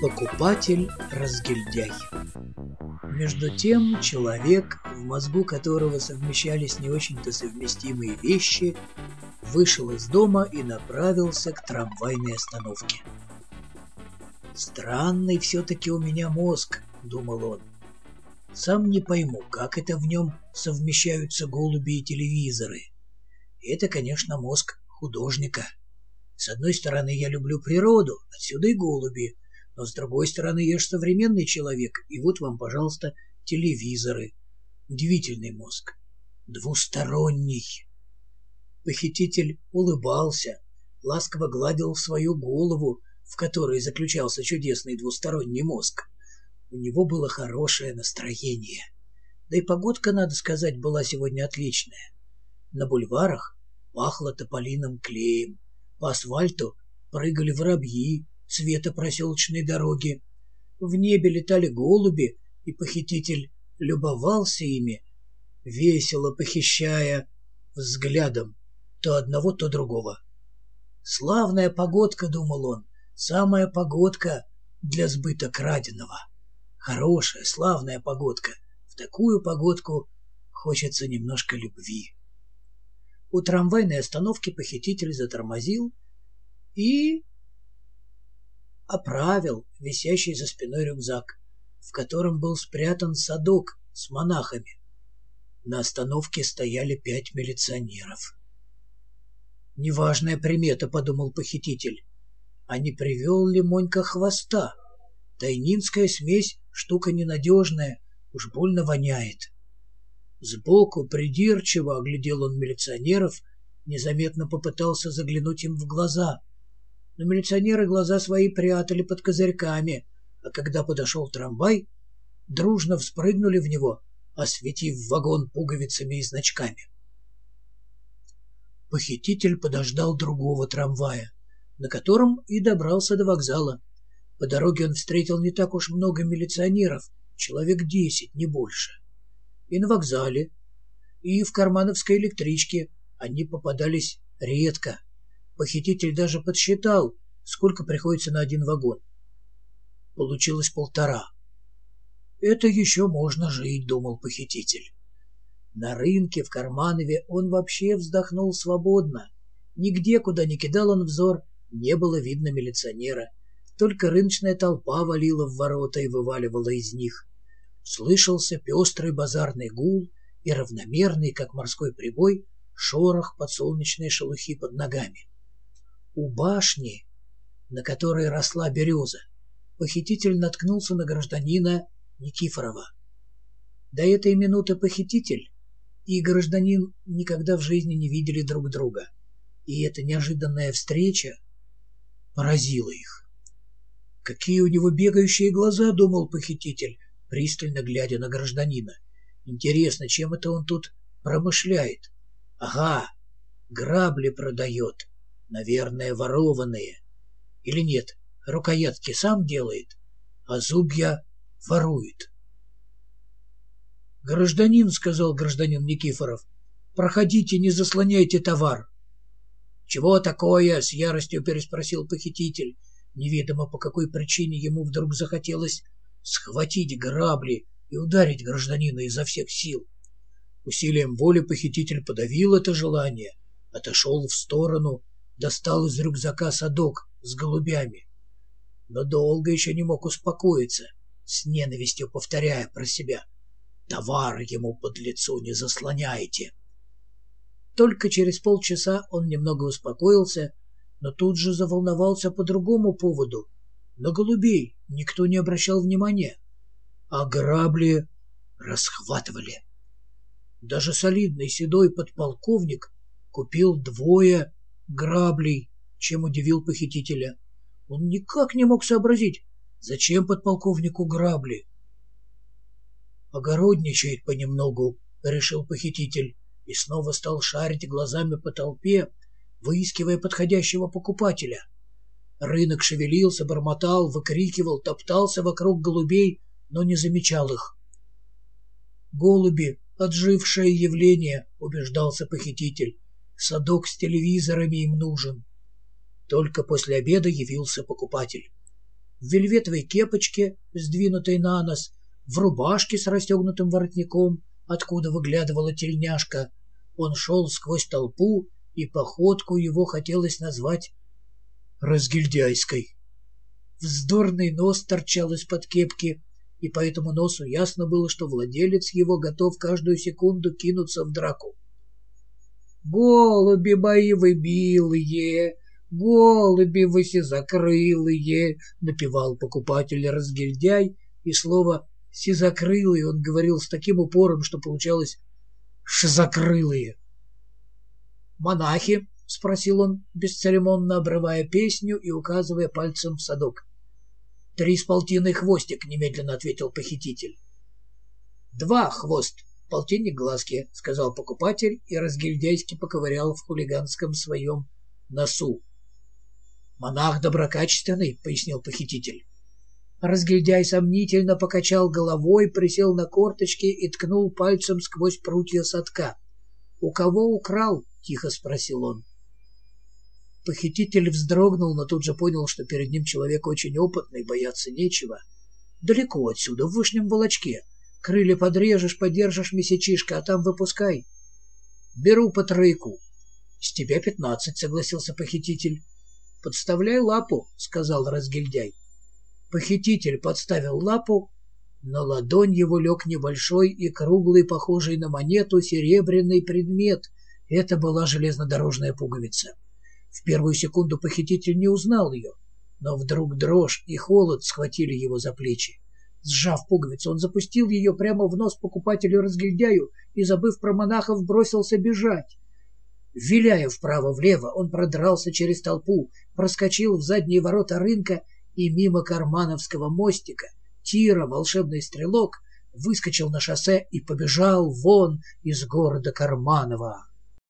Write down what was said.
Покупатель-разгильдяй Между тем, человек, в мозгу которого совмещались не очень-то совместимые вещи, вышел из дома и направился к трамвайной остановке. «Странный все-таки у меня мозг», — думал он. «Сам не пойму, как это в нем совмещаются голуби и телевизоры. Это, конечно, мозг художника. С одной стороны, я люблю природу, отсюда и голуби, но с другой стороны, я же современный человек, и вот вам, пожалуйста, телевизоры. Удивительный мозг. Двусторонний. Похититель улыбался, ласково гладил свою голову, в которой заключался чудесный двусторонний мозг. У него было хорошее настроение. Да и погодка, надо сказать, была сегодня отличная. На бульварах пахло тополиным клеем. По асфальту прыгали воробьи цвета проселочной дороги. В небе летали голуби, и похититель любовался ими, весело похищая взглядом то одного, то другого. «Славная погодка», — думал он, — «самая погодка для сбыта краденого. Хорошая, славная погодка. В такую погодку хочется немножко любви». У трамвайной остановки похититель затормозил и оправил висящий за спиной рюкзак, в котором был спрятан садок с монахами. На остановке стояли пять милиционеров. «Неважная примета», — подумал похититель. «А не привел ли Монька хвоста? Тайнинская смесь — штука ненадежная, уж больно воняет». Сбоку придирчиво оглядел он милиционеров, незаметно попытался заглянуть им в глаза. Но милиционеры глаза свои прятали под козырьками, а когда подошел трамвай, дружно вспрыгнули в него, осветив вагон пуговицами и значками. Похититель подождал другого трамвая, на котором и добрался до вокзала. По дороге он встретил не так уж много милиционеров, человек десять, не больше и на вокзале, и в кармановской электричке они попадались редко. Похититель даже подсчитал, сколько приходится на один вагон. Получилось полтора. Это еще можно жить, думал похититель. На рынке в Карманове он вообще вздохнул свободно. Нигде, куда ни кидал он взор, не было видно милиционера. Только рыночная толпа валила в ворота и вываливала из них слышался пестрый базарный гул и равномерный, как морской прибой, шорох подсолнечной шелухи под ногами. У башни, на которой росла береза, похититель наткнулся на гражданина Никифорова. До этой минуты похититель и гражданин никогда в жизни не видели друг друга, и эта неожиданная встреча поразила их. Какие у него бегающие глаза, думал похититель, пристально глядя на гражданина. Интересно, чем это он тут промышляет? Ага, грабли продает. Наверное, ворованные. Или нет, рукоятки сам делает, а зубья ворует. «Гражданин», — сказал гражданин Никифоров, — «проходите, не заслоняйте товар». «Чего такое?» — с яростью переспросил похититель. Неведомо по какой причине ему вдруг захотелось схватить грабли и ударить гражданина изо всех сил. Усилием воли похититель подавил это желание, отошел в сторону, достал из рюкзака садок с голубями. Но долго еще не мог успокоиться, с ненавистью повторяя про себя. «Товар ему под лицо не заслоняйте!» Только через полчаса он немного успокоился, но тут же заволновался по другому поводу — на голубей никто не обращал внимания, а грабли расхватывали. Даже солидный седой подполковник купил двое граблей, чем удивил похитителя. Он никак не мог сообразить, зачем подполковнику грабли. «Огородничает понемногу», — решил похититель, и снова стал шарить глазами по толпе, выискивая подходящего покупателя — Рынок шевелился, бормотал, выкрикивал, топтался вокруг голубей, но не замечал их. «Голуби — отжившее явление», — убеждался похититель. «Садок с телевизорами им нужен. Только после обеда явился покупатель. В вельветовой кепочке, сдвинутой на нос, в рубашке с расстегнутым воротником, откуда выглядывала тельняшка, он шел сквозь толпу, и походку его хотелось назвать разгильдяйской. Вздорный нос торчал из-под кепки, и по этому носу ясно было, что владелец его готов каждую секунду кинуться в драку. «Голуби мои вы милые, голуби вы сизокрылые!» — напевал покупатель-разгильдяй, и слово «сизокрылые» он говорил с таким упором, что получалось «шизокрылые». «Монахи?» — спросил он, бесцеремонно обрывая песню и указывая пальцем в садок. «Три с полтиной хвостик», — немедленно ответил похититель. «Два хвост, полтинник глазки», — сказал покупатель и разгильдяйски поковырял в хулиганском своем носу. «Монах доброкачественный», — пояснил похититель. Разгильдяй сомнительно покачал головой, присел на корточки и ткнул пальцем сквозь прутья садка. «У кого украл?» — тихо спросил он. Похититель вздрогнул, но тут же понял, что перед ним человек очень опытный, бояться нечего. Далеко отсюда, в вышнем волочке. Крылья подрежешь, подержишь месячишка, а там выпускай. Беру по тройку. С тебя пятнадцать, согласился похититель. Подставляй лапу, сказал разгильдяй. Похититель подставил лапу, на ладонь его лег небольшой и круглый, похожий на монету, серебряный предмет. Это была железнодорожная пуговица. В первую секунду похититель не узнал ее, но вдруг дрожь и холод схватили его за плечи. Сжав пуговицу, он запустил ее прямо в нос покупателю-разгильдяю и, забыв про монахов, бросился бежать. Виляя вправо-влево, он продрался через толпу, проскочил в задние ворота рынка и мимо Кармановского мостика. Тира, волшебный стрелок, выскочил на шоссе и побежал вон из города Карманова.